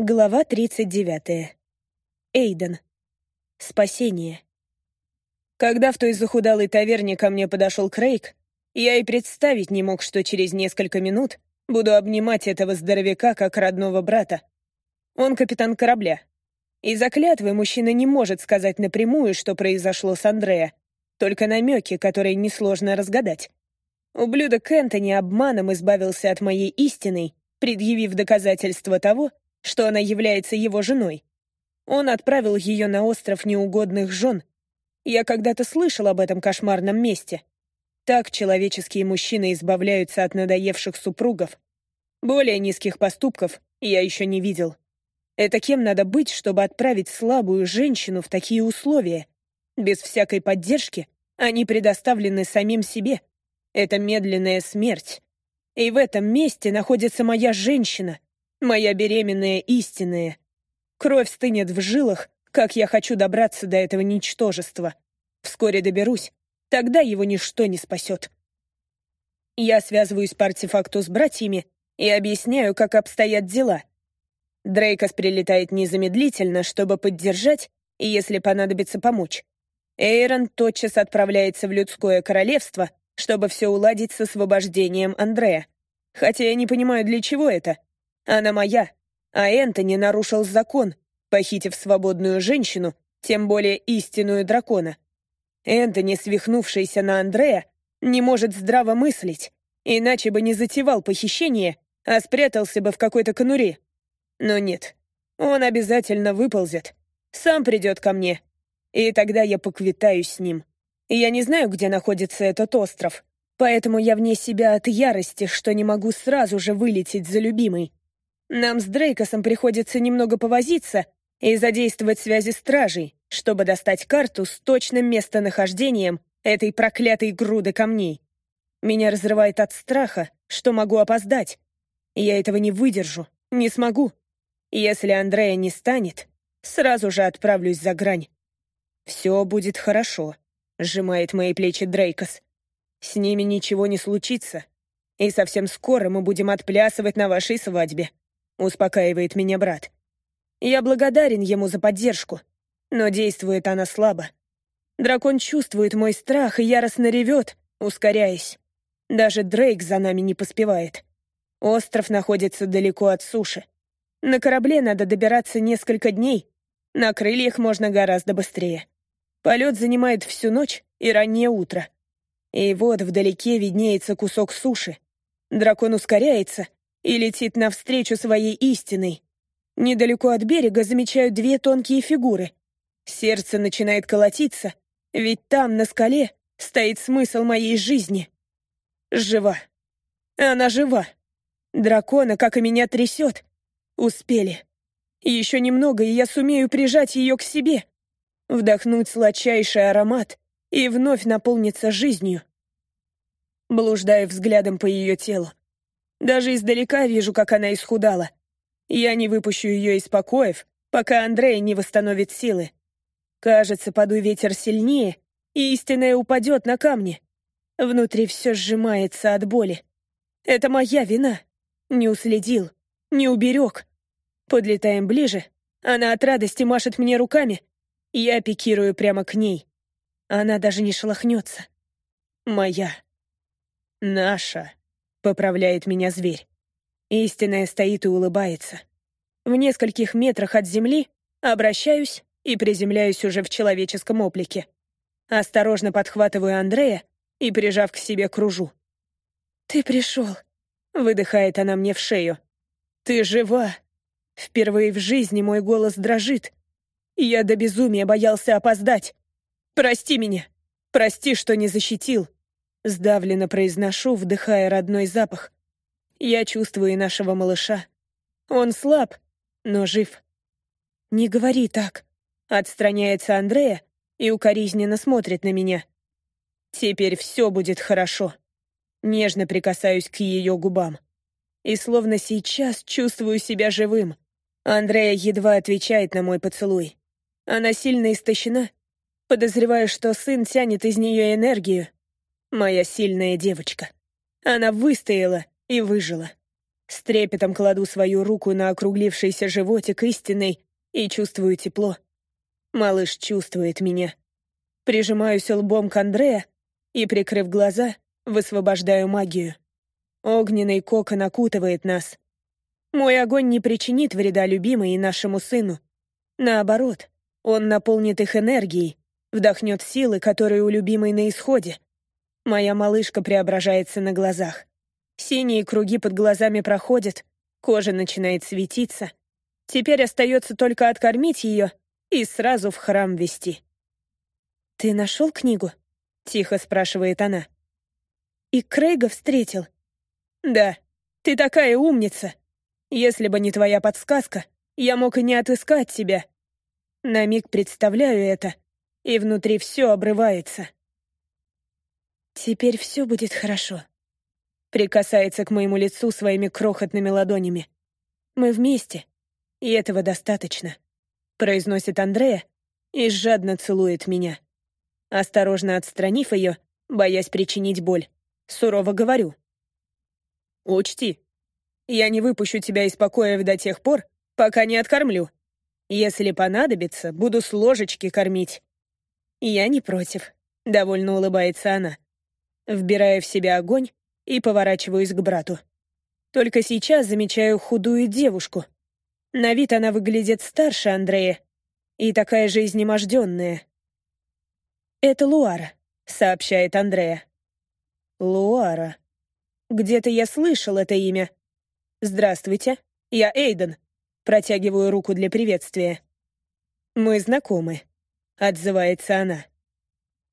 Глава 39. Эйден. Спасение. Когда в той захудалой таверне ко мне подошел Крейг, я и представить не мог, что через несколько минут буду обнимать этого здоровяка как родного брата. Он капитан корабля. Из-за клятвы мужчина не может сказать напрямую, что произошло с Андреа, только намеки, которые несложно разгадать. Ублюдок Энтони обманом избавился от моей истины, предъявив доказательства того, что она является его женой. Он отправил ее на остров неугодных жен. Я когда-то слышал об этом кошмарном месте. Так человеческие мужчины избавляются от надоевших супругов. Более низких поступков я еще не видел. Это кем надо быть, чтобы отправить слабую женщину в такие условия? Без всякой поддержки они предоставлены самим себе. Это медленная смерть. И в этом месте находится моя женщина, Моя беременная истинная. Кровь стынет в жилах, как я хочу добраться до этого ничтожества. Вскоре доберусь, тогда его ничто не спасет. Я связываюсь по артефакту с братьями и объясняю, как обстоят дела. Дрейкос прилетает незамедлительно, чтобы поддержать и, если понадобится, помочь. Эйрон тотчас отправляется в людское королевство, чтобы все уладить с освобождением Андрея. Хотя я не понимаю, для чего это. Она моя, а Энтони нарушил закон, похитив свободную женщину, тем более истинную дракона. Энтони, свихнувшийся на Андрея, не может здраво мыслить, иначе бы не затевал похищение, а спрятался бы в какой-то конуре. Но нет, он обязательно выползет, сам придет ко мне, и тогда я поквитаюсь с ним. Я не знаю, где находится этот остров, поэтому я вне себя от ярости, что не могу сразу же вылететь за любимой. Нам с Дрейкосом приходится немного повозиться и задействовать связи стражей, чтобы достать карту с точным местонахождением этой проклятой груды камней. Меня разрывает от страха, что могу опоздать. Я этого не выдержу, не смогу. Если Андрея не станет, сразу же отправлюсь за грань. «Все будет хорошо», — сжимает мои плечи Дрейкос. «С ними ничего не случится, и совсем скоро мы будем отплясывать на вашей свадьбе». — успокаивает меня брат. Я благодарен ему за поддержку, но действует она слабо. Дракон чувствует мой страх и яростно ревет, ускоряясь. Даже Дрейк за нами не поспевает. Остров находится далеко от суши. На корабле надо добираться несколько дней, на крыльях можно гораздо быстрее. Полет занимает всю ночь и раннее утро. И вот вдалеке виднеется кусок суши. Дракон ускоряется, и летит навстречу своей истиной. Недалеко от берега замечаю две тонкие фигуры. Сердце начинает колотиться, ведь там, на скале, стоит смысл моей жизни. Жива. Она жива. Дракона, как и меня, трясет. Успели. Еще немного, и я сумею прижать ее к себе. Вдохнуть сладчайший аромат и вновь наполниться жизнью. Блуждаю взглядом по ее телу. Даже издалека вижу, как она исхудала. Я не выпущу ее из покоев, пока Андрей не восстановит силы. Кажется, подуй ветер сильнее, и истинная упадет на камни. Внутри все сжимается от боли. Это моя вина. Не уследил, не уберег. Подлетаем ближе. Она от радости машет мне руками. Я пикирую прямо к ней. Она даже не шелохнется. Моя. Наша. — поправляет меня зверь. Истинная стоит и улыбается. В нескольких метрах от земли обращаюсь и приземляюсь уже в человеческом облике. Осторожно подхватываю Андрея и, прижав к себе, кружу. «Ты пришел», — выдыхает она мне в шею. «Ты жива!» Впервые в жизни мой голос дрожит. Я до безумия боялся опоздать. Прости меня. Прости, что не защитил. Сдавленно произношу, вдыхая родной запах. Я чувствую нашего малыша. Он слаб, но жив. «Не говори так», — отстраняется Андрея и укоризненно смотрит на меня. «Теперь все будет хорошо». Нежно прикасаюсь к ее губам. И словно сейчас чувствую себя живым. Андрея едва отвечает на мой поцелуй. Она сильно истощена. Подозреваю, что сын тянет из нее энергию, Моя сильная девочка. Она выстояла и выжила. С трепетом кладу свою руку на округлившийся животик истинной и чувствую тепло. Малыш чувствует меня. Прижимаюсь лбом к Андреа и, прикрыв глаза, высвобождаю магию. Огненный кокон окутывает нас. Мой огонь не причинит вреда любимой и нашему сыну. Наоборот, он наполнит их энергией, вдохнет силы, которые у любимой на исходе. Моя малышка преображается на глазах. Синие круги под глазами проходят, кожа начинает светиться. Теперь остается только откормить ее и сразу в храм вести. «Ты нашел книгу?» — тихо спрашивает она. «И Крейга встретил?» «Да, ты такая умница. Если бы не твоя подсказка, я мог и не отыскать тебя. На миг представляю это, и внутри все обрывается». «Теперь все будет хорошо», — прикасается к моему лицу своими крохотными ладонями. «Мы вместе, и этого достаточно», — произносит Андрея и жадно целует меня. Осторожно отстранив ее, боясь причинить боль, сурово говорю. «Учти, я не выпущу тебя из покоя до тех пор, пока не откормлю. Если понадобится, буду с ложечки кормить». «Я не против», — довольно улыбается она. Вбирая в себя огонь и поворачиваюсь к брату. Только сейчас замечаю худую девушку. На вид она выглядит старше Андрея и такая же изнеможденная. «Это Луара», — сообщает Андрея. «Луара. Где-то я слышал это имя. Здравствуйте, я Эйден». Протягиваю руку для приветствия. «Мы знакомы», — отзывается она.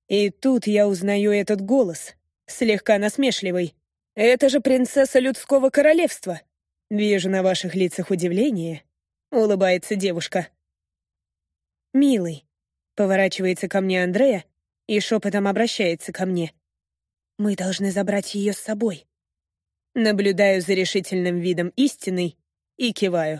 И тут я узнаю этот голос, слегка насмешливый. «Это же принцесса людского королевства!» «Вижу на ваших лицах удивление», — улыбается девушка. «Милый», — поворачивается ко мне Андрея и шепотом обращается ко мне. «Мы должны забрать ее с собой». Наблюдаю за решительным видом истины и киваю.